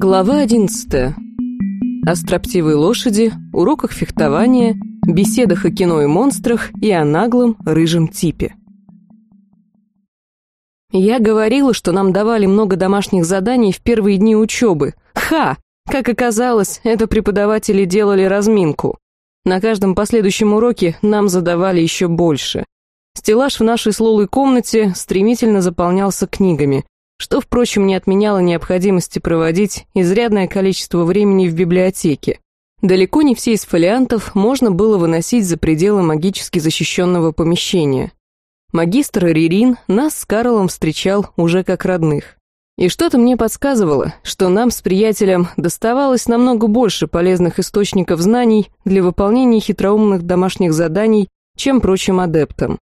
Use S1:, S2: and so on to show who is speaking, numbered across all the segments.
S1: Глава 11. О строптивой лошади, уроках фехтования, беседах о кино и монстрах и о наглом рыжем типе. Я говорила, что нам давали много домашних заданий в первые дни учебы. Ха! Как оказалось, это преподаватели делали разминку. На каждом последующем уроке нам задавали еще больше. Стеллаж в нашей с Лолой комнате стремительно заполнялся книгами, что, впрочем, не отменяло необходимости проводить изрядное количество времени в библиотеке. Далеко не все из фолиантов можно было выносить за пределы магически защищенного помещения. Магистр Ририн нас с Карлом встречал уже как родных. И что-то мне подсказывало, что нам с приятелем доставалось намного больше полезных источников знаний для выполнения хитроумных домашних заданий, чем прочим адептам.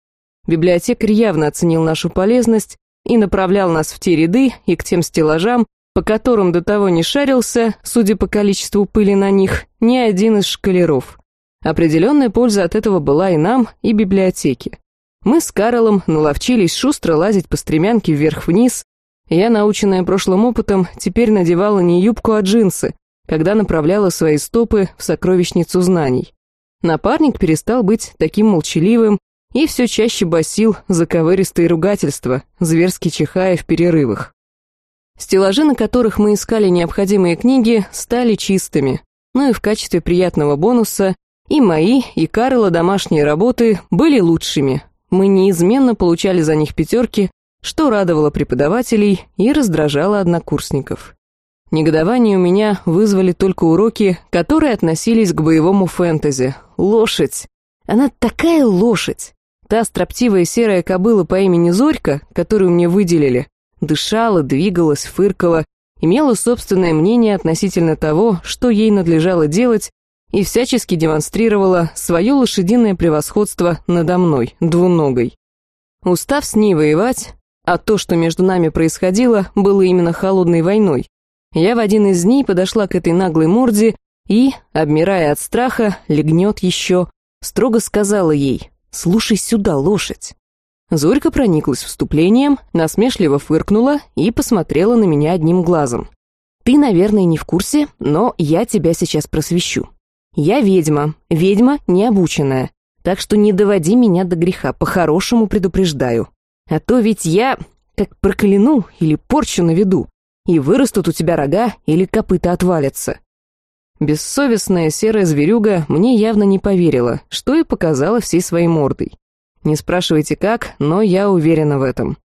S1: Библиотекарь явно оценил нашу полезность и направлял нас в те ряды и к тем стеллажам, по которым до того не шарился, судя по количеству пыли на них, ни один из шкалеров. Определенная польза от этого была и нам, и библиотеке. Мы с Карлом наловчились шустро лазить по стремянке вверх-вниз. Я, наученная прошлым опытом, теперь надевала не юбку, а джинсы, когда направляла свои стопы в сокровищницу знаний. Напарник перестал быть таким молчаливым и все чаще басил заковыристые ругательства, зверски чихая в перерывах. Стеллажи, на которых мы искали необходимые книги, стали чистыми, ну и в качестве приятного бонуса и мои, и Карла домашние работы были лучшими. Мы неизменно получали за них пятерки, что радовало преподавателей и раздражало однокурсников. Негодование у меня вызвали только уроки, которые относились к боевому фэнтези. Лошадь! Она такая лошадь! Та строптивая серая кобыла по имени Зорька, которую мне выделили, дышала, двигалась, фыркала, имела собственное мнение относительно того, что ей надлежало делать, и всячески демонстрировала свое лошадиное превосходство надо мной, двуногой. Устав с ней воевать, а то, что между нами происходило, было именно холодной войной, я в один из дней подошла к этой наглой морде и, обмирая от страха, легнет еще, строго сказала ей «Слушай сюда, лошадь». Зорька прониклась вступлением, насмешливо фыркнула и посмотрела на меня одним глазом. «Ты, наверное, не в курсе, но я тебя сейчас просвещу. Я ведьма, ведьма необученная, так что не доводи меня до греха, по-хорошему предупреждаю. А то ведь я, как прокляну или порчу наведу, и вырастут у тебя рога или копыта отвалятся. Бессовестная серая зверюга мне явно не поверила, что и показала всей своей мордой. Не спрашивайте как, но я уверена в этом.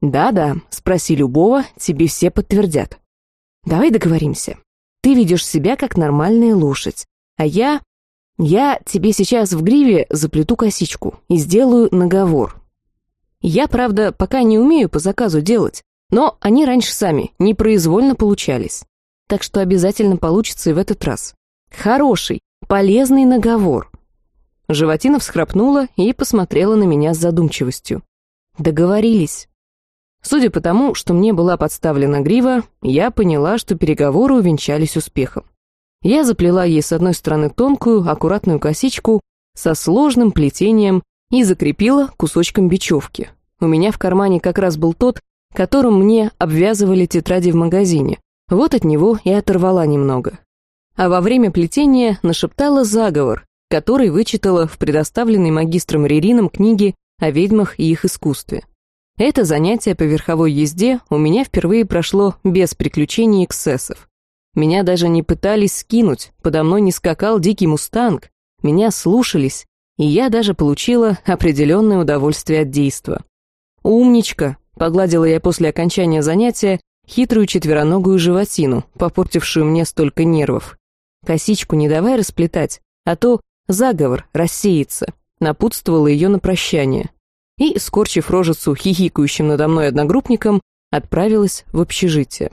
S1: Да-да, спроси любого, тебе все подтвердят. Давай договоримся. Ты ведешь себя как нормальная лошадь, а я... Я тебе сейчас в гриве заплету косичку и сделаю наговор. Я, правда, пока не умею по заказу делать, но они раньше сами непроизвольно получались так что обязательно получится и в этот раз. Хороший, полезный наговор. Животина всхрапнула и посмотрела на меня с задумчивостью. Договорились. Судя по тому, что мне была подставлена грива, я поняла, что переговоры увенчались успехом. Я заплела ей с одной стороны тонкую, аккуратную косичку со сложным плетением и закрепила кусочком бечевки. У меня в кармане как раз был тот, которым мне обвязывали тетради в магазине, вот от него и оторвала немного. А во время плетения нашептала заговор, который вычитала в предоставленной магистром Ририном книге о ведьмах и их искусстве. Это занятие по верховой езде у меня впервые прошло без приключений и эксцессов. Меня даже не пытались скинуть, подо мной не скакал дикий мустанг, меня слушались, и я даже получила определенное удовольствие от действа. «Умничка!» — погладила я после окончания занятия хитрую четвероногую животину, попортившую мне столько нервов. Косичку не давай расплетать, а то заговор рассеется, напутствовала ее на прощание. И, скорчив рожицу хихикающим надо мной одногруппником, отправилась в общежитие.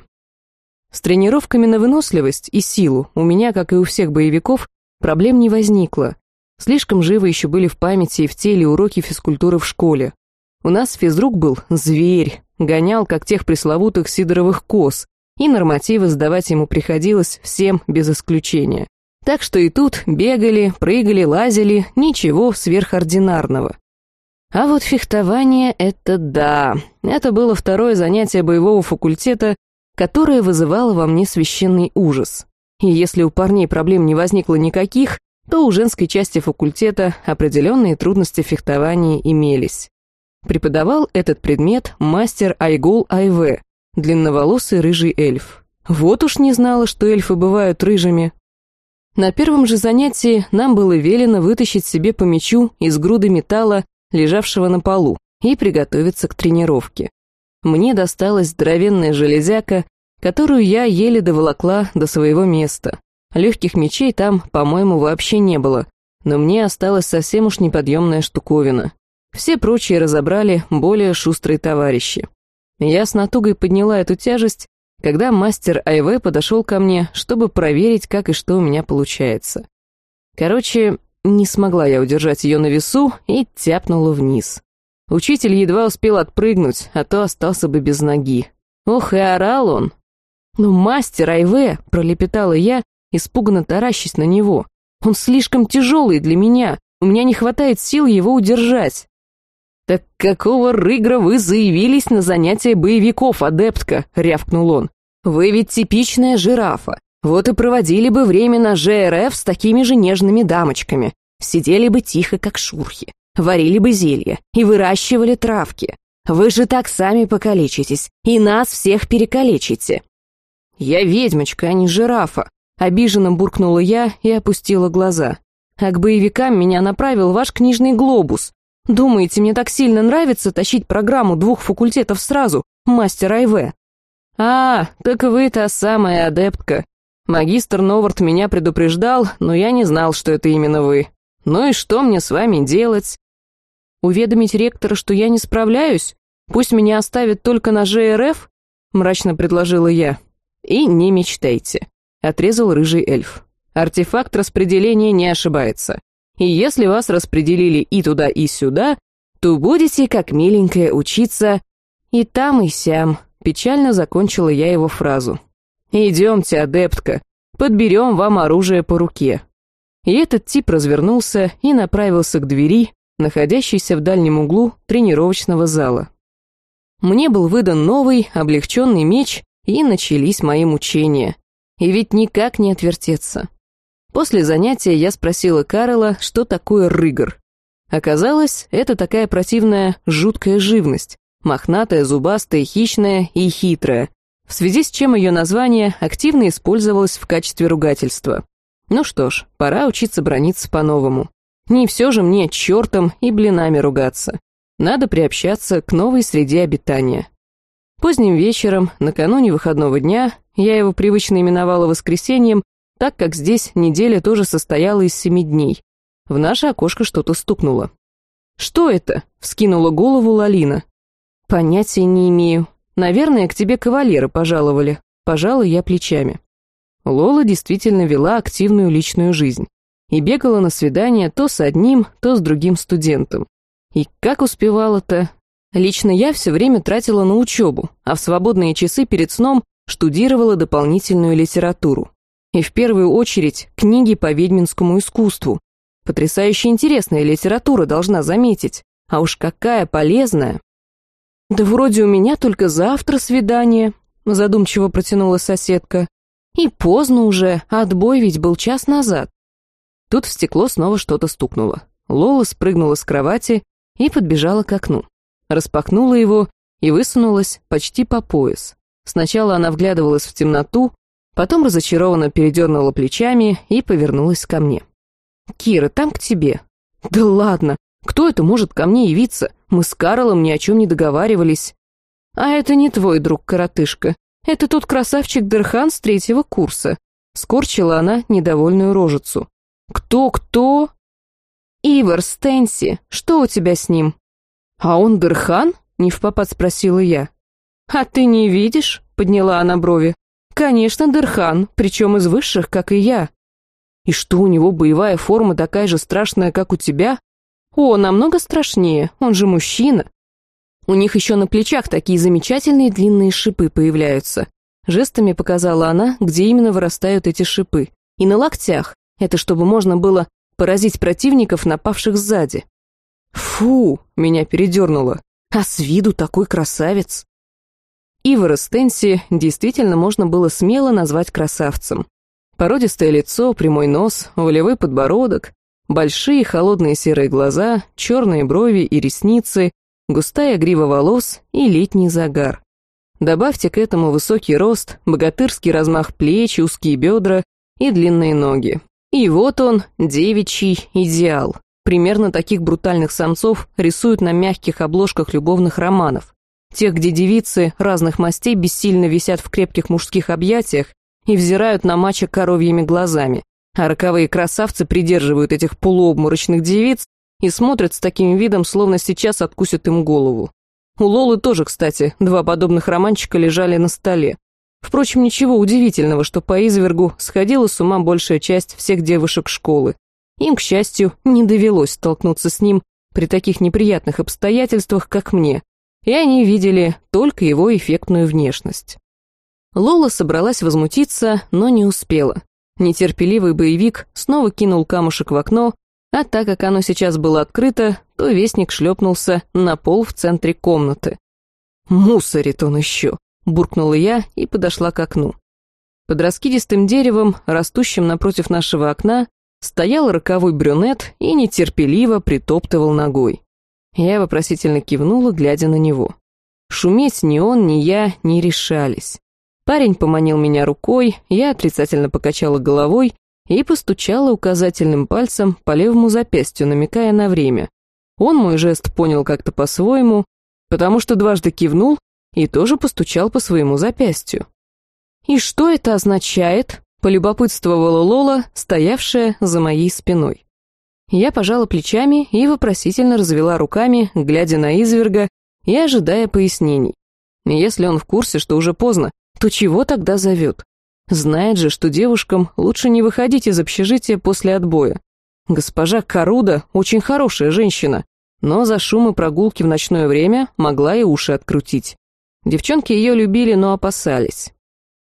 S1: С тренировками на выносливость и силу у меня, как и у всех боевиков, проблем не возникло. Слишком живы еще были в памяти и в теле уроки физкультуры в школе. У нас физрук был зверь, гонял, как тех пресловутых сидоровых коз, и нормативы сдавать ему приходилось всем без исключения. Так что и тут бегали, прыгали, лазили, ничего сверхординарного. А вот фехтование — это да. Это было второе занятие боевого факультета, которое вызывало во мне священный ужас. И если у парней проблем не возникло никаких, то у женской части факультета определенные трудности фехтования имелись. Преподавал этот предмет мастер Айгол Айве, длинноволосый рыжий эльф. Вот уж не знала, что эльфы бывают рыжими. На первом же занятии нам было велено вытащить себе по мячу из груды металла, лежавшего на полу, и приготовиться к тренировке. Мне досталась здоровенная железяка, которую я еле доволокла до своего места. Легких мечей там, по-моему, вообще не было, но мне осталась совсем уж неподъемная штуковина. Все прочие разобрали более шустрые товарищи. Я с натугой подняла эту тяжесть когда мастер Айве подошел ко мне, чтобы проверить, как и что у меня получается. Короче, не смогла я удержать ее на весу и тяпнула вниз. Учитель едва успел отпрыгнуть, а то остался бы без ноги. Ох, и орал он. «Ну, мастер Айве!» — пролепетала я, испуганно таращась на него. «Он слишком тяжелый для меня, у меня не хватает сил его удержать». «Так какого рыгра вы заявились на занятия боевиков, адептка?» — рявкнул он. Вы ведь типичная жирафа. Вот и проводили бы время на ЖРФ с такими же нежными дамочками. Сидели бы тихо, как шурхи. Варили бы зелья и выращивали травки. Вы же так сами покалечитесь, и нас всех перекалечите. Я ведьмочка, а не жирафа. Обиженно буркнула я и опустила глаза. А к боевикам меня направил ваш книжный глобус. Думаете, мне так сильно нравится тащить программу двух факультетов сразу, мастер Айве? «А, так вы та самая адептка. Магистр Новард меня предупреждал, но я не знал, что это именно вы. Ну и что мне с вами делать?» «Уведомить ректора, что я не справляюсь? Пусть меня оставят только на ЖРФ?» — мрачно предложила я. «И не мечтайте», — отрезал рыжий эльф. «Артефакт распределения не ошибается. И если вас распределили и туда, и сюда, то будете, как миленькая, учиться и там, и сям». Печально закончила я его фразу. «Идемте, адептка, подберем вам оружие по руке». И этот тип развернулся и направился к двери, находящейся в дальнем углу тренировочного зала. Мне был выдан новый, облегченный меч, и начались мои мучения. И ведь никак не отвертеться. После занятия я спросила Карла, что такое рыгор. Оказалось, это такая противная, жуткая живность, мохнатая, зубастая, хищная и хитрая, в связи с чем ее название активно использовалось в качестве ругательства. Ну что ж, пора учиться брониться по-новому. Не все же мне чертом и блинами ругаться. Надо приобщаться к новой среде обитания. Поздним вечером, накануне выходного дня, я его привычно именовала воскресеньем, так как здесь неделя тоже состояла из семи дней. В наше окошко что-то стукнуло. «Что это?» — вскинула голову Лалина. «Понятия не имею. Наверное, к тебе кавалеры пожаловали». Пожала я плечами. Лола действительно вела активную личную жизнь и бегала на свидания то с одним, то с другим студентом. И как успевала-то? Лично я все время тратила на учебу, а в свободные часы перед сном штудировала дополнительную литературу. И в первую очередь книги по ведьминскому искусству. Потрясающе интересная литература, должна заметить. А уж какая полезная. «Да вроде у меня только завтра свидание», — задумчиво протянула соседка. «И поздно уже, отбой ведь был час назад». Тут в стекло снова что-то стукнуло. Лола спрыгнула с кровати и подбежала к окну. Распахнула его и высунулась почти по пояс. Сначала она вглядывалась в темноту, потом разочарованно передернула плечами и повернулась ко мне. «Кира, там к тебе». «Да ладно, кто это может ко мне явиться? Мы с Карлом ни о чем не договаривались. А это не твой друг-коротышка. Это тот красавчик Дерхан с третьего курса. Скорчила она недовольную рожицу. Кто-кто? Ивар Стенси. Что у тебя с ним? А он Дерхан? Не в попад спросила я. А ты не видишь? Подняла она брови. Конечно, Дерхан, причем из высших, как и я. И что у него боевая форма такая же страшная, как у тебя? О, намного страшнее, он же мужчина. У них еще на плечах такие замечательные длинные шипы появляются. Жестами показала она, где именно вырастают эти шипы. И на локтях. Это чтобы можно было поразить противников, напавших сзади. Фу, меня передернуло. А с виду такой красавец. Ивара Стенси действительно можно было смело назвать красавцем. Породистое лицо, прямой нос, волевой подбородок, большие холодные серые глаза, черные брови и ресницы, густая грива волос и летний загар. Добавьте к этому высокий рост, богатырский размах плеч, узкие бедра и длинные ноги. И вот он, девичий идеал. Примерно таких брутальных самцов рисуют на мягких обложках любовных романов. Тех, где девицы разных мастей бессильно висят в крепких мужских объятиях и взирают на мачо коровьими глазами, а роковые красавцы придерживают этих полуобморочных девиц и смотрят с таким видом, словно сейчас откусят им голову. У Лолы тоже, кстати, два подобных романчика лежали на столе. Впрочем, ничего удивительного, что по извергу сходила с ума большая часть всех девушек школы. Им, к счастью, не довелось столкнуться с ним при таких неприятных обстоятельствах, как мне, и они видели только его эффектную внешность. Лола собралась возмутиться, но не успела. Нетерпеливый боевик снова кинул камушек в окно, а так как оно сейчас было открыто, то вестник шлепнулся на пол в центре комнаты. «Мусорит он еще», — буркнула я и подошла к окну. Под раскидистым деревом, растущим напротив нашего окна, стоял роковой брюнет и нетерпеливо притоптывал ногой. Я вопросительно кивнула, глядя на него. Шуметь ни он, ни я не решались. Парень поманил меня рукой, я отрицательно покачала головой и постучала указательным пальцем по левому запястью, намекая на время. Он мой жест понял как-то по-своему, потому что дважды кивнул и тоже постучал по своему запястью. «И что это означает?» — полюбопытствовала Лола, стоявшая за моей спиной. Я пожала плечами и вопросительно развела руками, глядя на изверга и ожидая пояснений. Если он в курсе, что уже поздно, то чего тогда зовет? Знает же, что девушкам лучше не выходить из общежития после отбоя. Госпожа Каруда очень хорошая женщина, но за шум и прогулки в ночное время могла и уши открутить. Девчонки ее любили, но опасались.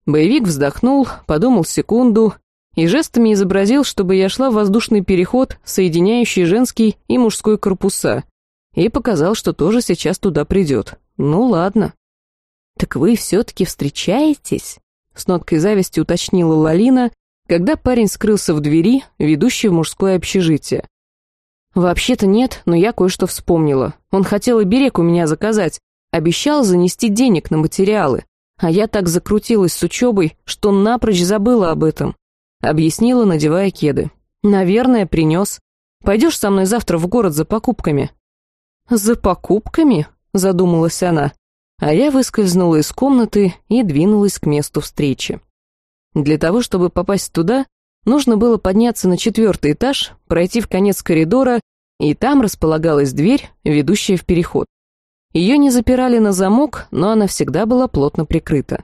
S1: Боевик вздохнул, подумал секунду и жестами изобразил, чтобы я шла в воздушный переход, соединяющий женский и мужской корпуса, и показал, что тоже сейчас туда придет. Ну ладно. «Так вы все-таки встречаетесь?» с ноткой зависти уточнила Лалина, когда парень скрылся в двери, ведущей в мужское общежитие. «Вообще-то нет, но я кое-что вспомнила. Он хотел и у меня заказать, обещал занести денег на материалы, а я так закрутилась с учебой, что напрочь забыла об этом», объяснила, надевая кеды. «Наверное, принес. Пойдешь со мной завтра в город за покупками?» «За покупками?» задумалась она а я выскользнула из комнаты и двинулась к месту встречи. Для того, чтобы попасть туда, нужно было подняться на четвертый этаж, пройти в конец коридора, и там располагалась дверь, ведущая в переход. Ее не запирали на замок, но она всегда была плотно прикрыта.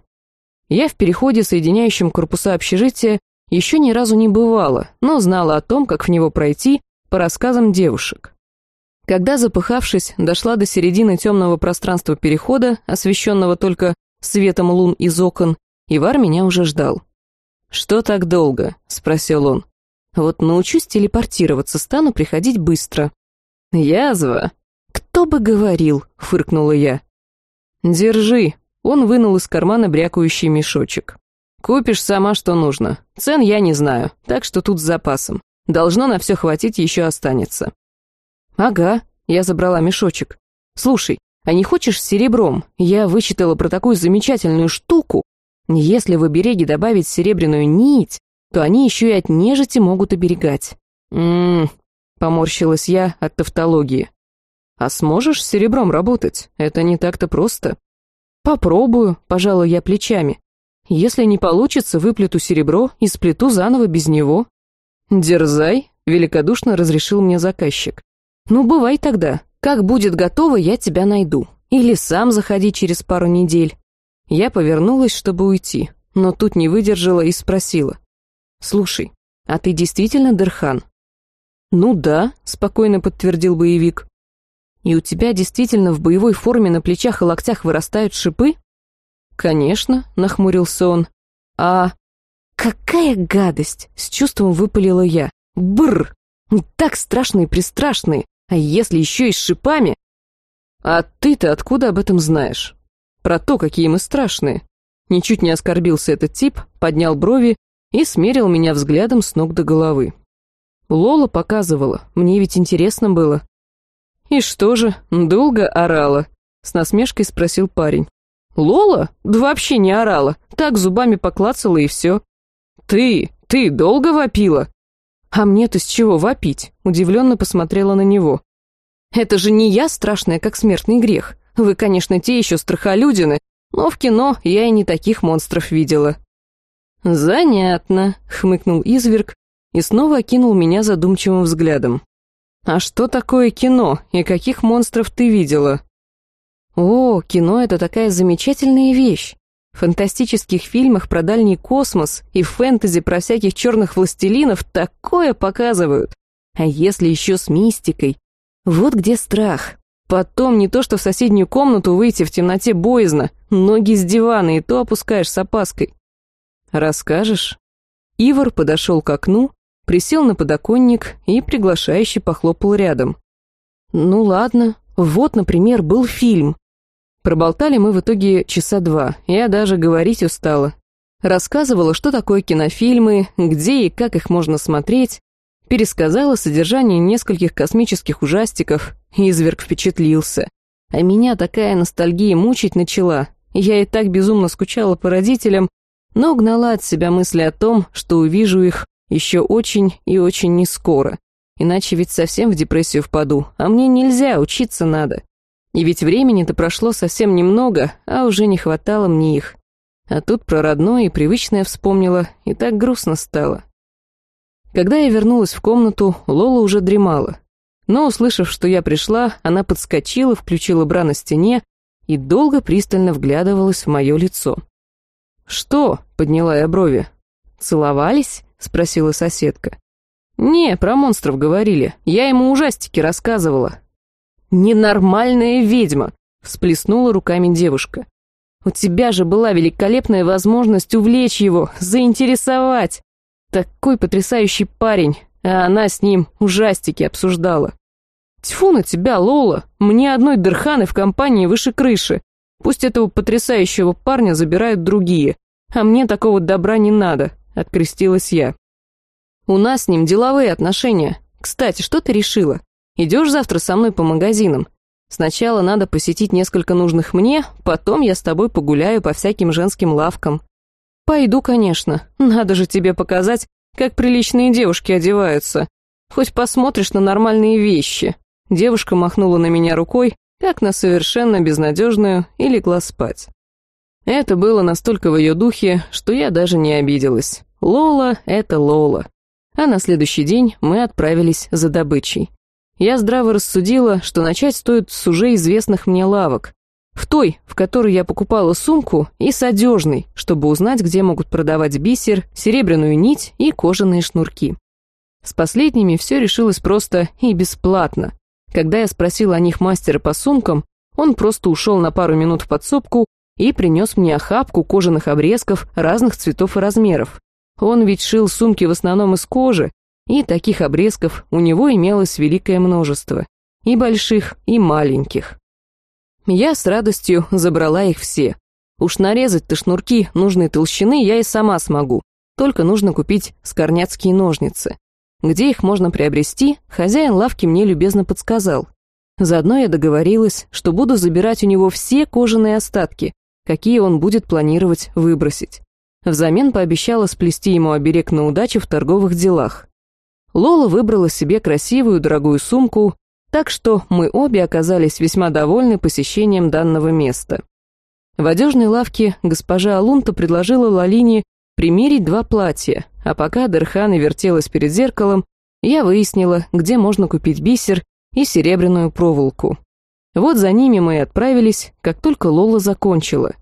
S1: Я в переходе, соединяющем корпуса общежития, еще ни разу не бывала, но знала о том, как в него пройти, по рассказам девушек. Когда, запыхавшись, дошла до середины темного пространства перехода, освещенного только светом лун из окон, Ивар меня уже ждал. «Что так долго?» — спросил он. «Вот научусь телепортироваться, стану приходить быстро». «Язва?» «Кто бы говорил?» — фыркнула я. «Держи». Он вынул из кармана брякающий мешочек. «Купишь сама, что нужно. Цен я не знаю, так что тут с запасом. Должно на все хватить, еще останется». «Ага», — я забрала мешочек. «Слушай, а не хочешь с серебром? Я вычитала про такую замечательную штуку. Если в обереге добавить серебряную нить, то они еще и от нежити могут оберегать». «М-м-м», поморщилась я от тавтологии. «А сможешь с серебром работать? Это не так-то просто». «Попробую», — пожала я плечами. «Если не получится, выплету серебро и сплету заново без него». «Дерзай», — великодушно разрешил мне заказчик. «Ну, бывай тогда. Как будет готово, я тебя найду. Или сам заходи через пару недель». Я повернулась, чтобы уйти, но тут не выдержала и спросила. «Слушай, а ты действительно Дерхан?» «Ну да», — спокойно подтвердил боевик. «И у тебя действительно в боевой форме на плечах и локтях вырастают шипы?» «Конечно», — нахмурился он. «А...» «Какая гадость!» — с чувством выпалила я. «Бррр! Так страшные пристрашные! А если еще и с шипами? А ты-то откуда об этом знаешь? про то, какие мы страшные. Ничуть не оскорбился этот тип, поднял брови и смерил меня взглядом с ног до головы. Лола показывала, мне ведь интересно было. «И что же, долго орала?» — с насмешкой спросил парень. «Лола? Да вообще не орала, так зубами поклацала и все». «Ты, ты долго вопила?» «А мне-то с чего вопить?» — удивленно посмотрела на него. «Это же не я страшная, как смертный грех. Вы, конечно, те еще страхолюдины, но в кино я и не таких монстров видела». «Занятно», — хмыкнул изверг и снова окинул меня задумчивым взглядом. «А что такое кино и каких монстров ты видела?» «О, кино — это такая замечательная вещь. В фантастических фильмах про дальний космос и фэнтези про всяких черных властелинов такое показывают. А если еще с мистикой? Вот где страх. Потом не то что в соседнюю комнату выйти в темноте боязно, ноги с дивана и то опускаешь с опаской. Расскажешь? Ивар подошел к окну, присел на подоконник и приглашающе похлопал рядом. Ну ладно, вот, например, был фильм. Проболтали мы в итоге часа два, я даже говорить устала. Рассказывала, что такое кинофильмы, где и как их можно смотреть, пересказала содержание нескольких космических ужастиков, изверг впечатлился. А меня такая ностальгия мучить начала, я и так безумно скучала по родителям, но гнала от себя мысли о том, что увижу их еще очень и очень не скоро. Иначе ведь совсем в депрессию впаду, а мне нельзя, учиться надо. И ведь времени-то прошло совсем немного, а уже не хватало мне их. А тут про родное и привычное вспомнила, и так грустно стало. Когда я вернулась в комнату, Лола уже дремала. Но, услышав, что я пришла, она подскочила, включила бра на стене и долго пристально вглядывалась в мое лицо. «Что?» — подняла я брови. «Целовались?» — спросила соседка. «Не, про монстров говорили. Я ему ужастики рассказывала». «Ненормальная ведьма!» — всплеснула руками девушка. «У тебя же была великолепная возможность увлечь его, заинтересовать. Такой потрясающий парень, а она с ним ужастики обсуждала. Тьфу на тебя, Лола, мне одной дырханы в компании выше крыши. Пусть этого потрясающего парня забирают другие, а мне такого добра не надо», — открестилась я. «У нас с ним деловые отношения. Кстати, что ты решила? Идешь завтра со мной по магазинам? Сначала надо посетить несколько нужных мне, потом я с тобой погуляю по всяким женским лавкам». «Пойду, конечно. Надо же тебе показать, как приличные девушки одеваются. Хоть посмотришь на нормальные вещи». Девушка махнула на меня рукой, как на совершенно безнадежную, и легла спать. Это было настолько в ее духе, что я даже не обиделась. Лола — это Лола. А на следующий день мы отправились за добычей. Я здраво рассудила, что начать стоит с уже известных мне лавок. В той, в которой я покупала сумку, и с одежной, чтобы узнать, где могут продавать бисер, серебряную нить и кожаные шнурки. С последними все решилось просто и бесплатно. Когда я спросила о них мастера по сумкам, он просто ушел на пару минут в подсобку и принес мне охапку кожаных обрезков разных цветов и размеров. Он ведь шил сумки в основном из кожи, и таких обрезков у него имелось великое множество, и больших, и маленьких. Я с радостью забрала их все. Уж нарезать-то шнурки нужной толщины я и сама смогу, только нужно купить скорняцкие ножницы. Где их можно приобрести, хозяин лавки мне любезно подсказал. Заодно я договорилась, что буду забирать у него все кожаные остатки, какие он будет планировать выбросить. Взамен пообещала сплести ему оберег на удачу в торговых делах. Лола выбрала себе красивую дорогую сумку, так что мы обе оказались весьма довольны посещением данного места. В одежной лавке госпожа Алунта предложила Лалине примерить два платья, а пока Дерхана вертелась перед зеркалом, я выяснила, где можно купить бисер и серебряную проволоку. Вот за ними мы и отправились, как только Лола закончила.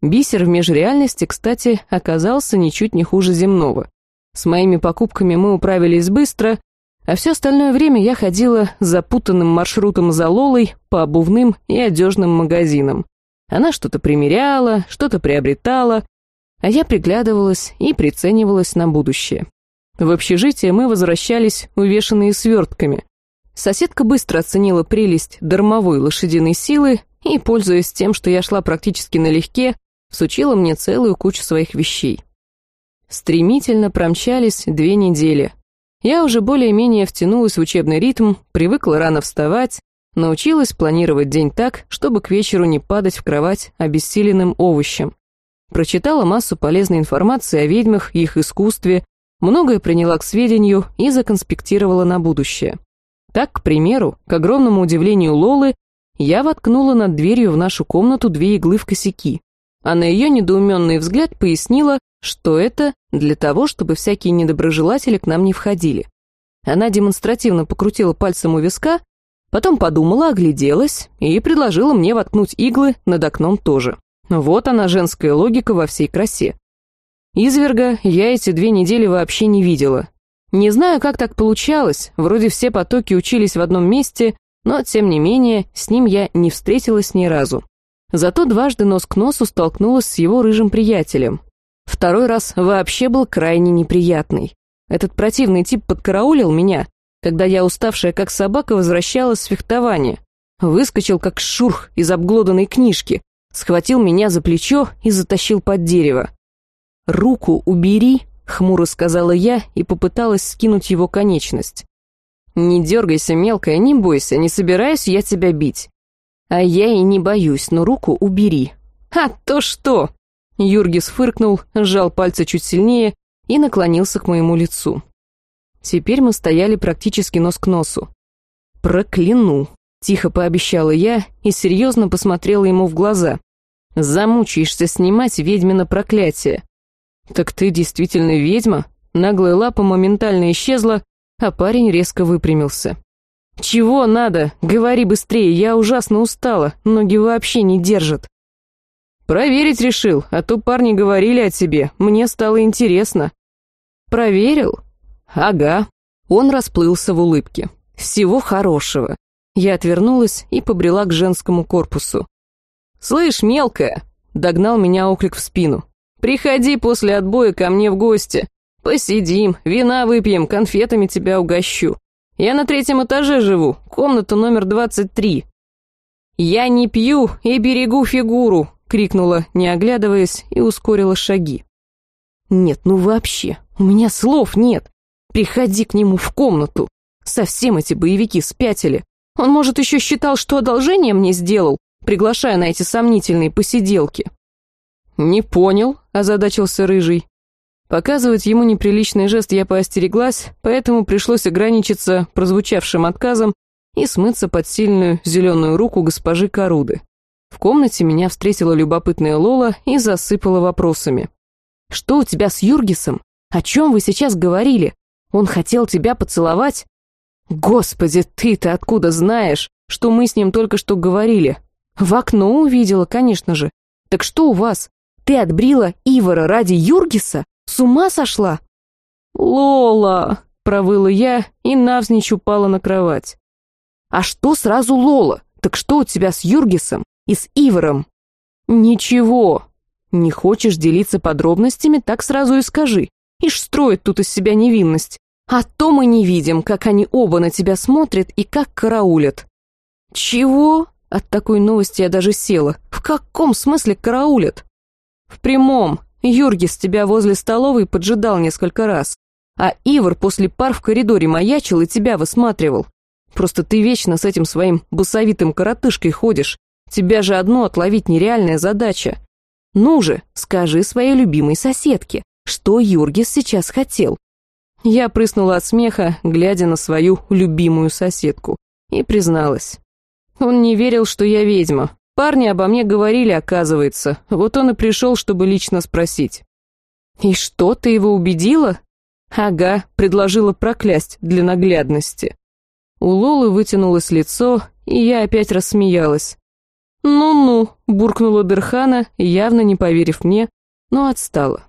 S1: Бисер в межреальности, кстати, оказался ничуть не хуже земного. С моими покупками мы управились быстро, а все остальное время я ходила запутанным маршрутом за Лолой по обувным и одежным магазинам. Она что-то примеряла, что-то приобретала, а я приглядывалась и приценивалась на будущее. В общежитие мы возвращались, увешанные свертками. Соседка быстро оценила прелесть дармовой лошадиной силы и, пользуясь тем, что я шла практически налегке, всучила мне целую кучу своих вещей. Стремительно промчались две недели. Я уже более-менее втянулась в учебный ритм, привыкла рано вставать, научилась планировать день так, чтобы к вечеру не падать в кровать обессиленным овощем. Прочитала массу полезной информации о ведьмах и их искусстве, многое приняла к сведению и законспектировала на будущее. Так, к примеру, к огромному удивлению Лолы, я воткнула над дверью в нашу комнату две иглы в косяки, а на ее недоуменный взгляд пояснила, что это для того, чтобы всякие недоброжелатели к нам не входили. Она демонстративно покрутила пальцем у виска, потом подумала, огляделась и предложила мне воткнуть иглы над окном тоже. Вот она, женская логика во всей красе. Изверга я эти две недели вообще не видела. Не знаю, как так получалось, вроде все потоки учились в одном месте, но, тем не менее, с ним я не встретилась ни разу. Зато дважды нос к носу столкнулась с его рыжим приятелем. Второй раз вообще был крайне неприятный. Этот противный тип подкараулил меня, когда я, уставшая как собака, возвращалась с фехтования. Выскочил как шурх из обглоданной книжки, схватил меня за плечо и затащил под дерево. «Руку убери», — хмуро сказала я и попыталась скинуть его конечность. «Не дергайся, мелкая, не бойся, не собираюсь я тебя бить». «А я и не боюсь, но руку убери». «А то что?» Юргис фыркнул, сжал пальцы чуть сильнее и наклонился к моему лицу. Теперь мы стояли практически нос к носу. «Прокляну», — тихо пообещала я и серьезно посмотрела ему в глаза. «Замучаешься снимать ведьмино проклятие». «Так ты действительно ведьма?» Наглая лапа моментально исчезла, а парень резко выпрямился. «Чего надо? Говори быстрее, я ужасно устала, ноги вообще не держат». «Проверить решил, а то парни говорили о тебе, мне стало интересно». «Проверил?» «Ага». Он расплылся в улыбке. «Всего хорошего». Я отвернулась и побрела к женскому корпусу. «Слышь, мелкая!» — догнал меня оклик в спину. «Приходи после отбоя ко мне в гости. Посидим, вина выпьем, конфетами тебя угощу. Я на третьем этаже живу, комната номер двадцать три». «Я не пью и берегу фигуру», — крикнула, не оглядываясь, и ускорила шаги. «Нет, ну вообще, у меня слов нет. Приходи к нему в комнату. Совсем эти боевики спятили. Он, может, еще считал, что одолжение мне сделал, приглашая на эти сомнительные посиделки». «Не понял», — озадачился Рыжий. Показывать ему неприличный жест я поостереглась, поэтому пришлось ограничиться прозвучавшим отказом и смыться под сильную зеленую руку госпожи Коруды. В комнате меня встретила любопытная Лола и засыпала вопросами. «Что у тебя с Юргисом? О чем вы сейчас говорили? Он хотел тебя поцеловать?» «Господи, ты-то откуда знаешь, что мы с ним только что говорили?» «В окно увидела, конечно же. Так что у вас? Ты отбрила Ивара ради Юргиса?» С ума сошла?» «Лола!» — провыла я и навзничь упала на кровать. «А что сразу Лола? Так что у тебя с Юргисом и с Ивором?» «Ничего. Не хочешь делиться подробностями, так сразу и скажи. Ишь строит тут из себя невинность. А то мы не видим, как они оба на тебя смотрят и как караулят». «Чего?» От такой новости я даже села. «В каком смысле караулят?» «В прямом. Юргис тебя возле столовой поджидал несколько раз, а Ивар после пар в коридоре маячил и тебя высматривал. Просто ты вечно с этим своим босовитым коротышкой ходишь. Тебя же одно отловить нереальная задача. Ну же, скажи своей любимой соседке, что Юргис сейчас хотел. Я прыснула от смеха, глядя на свою любимую соседку, и призналась. Он не верил, что я ведьма, Парни обо мне говорили, оказывается. Вот он и пришел, чтобы лично спросить. «И что, ты его убедила?» «Ага», предложила проклясть для наглядности. У Лолы вытянулось лицо, и я опять рассмеялась. «Ну-ну», — буркнула Дерхана, явно не поверив мне, но отстала.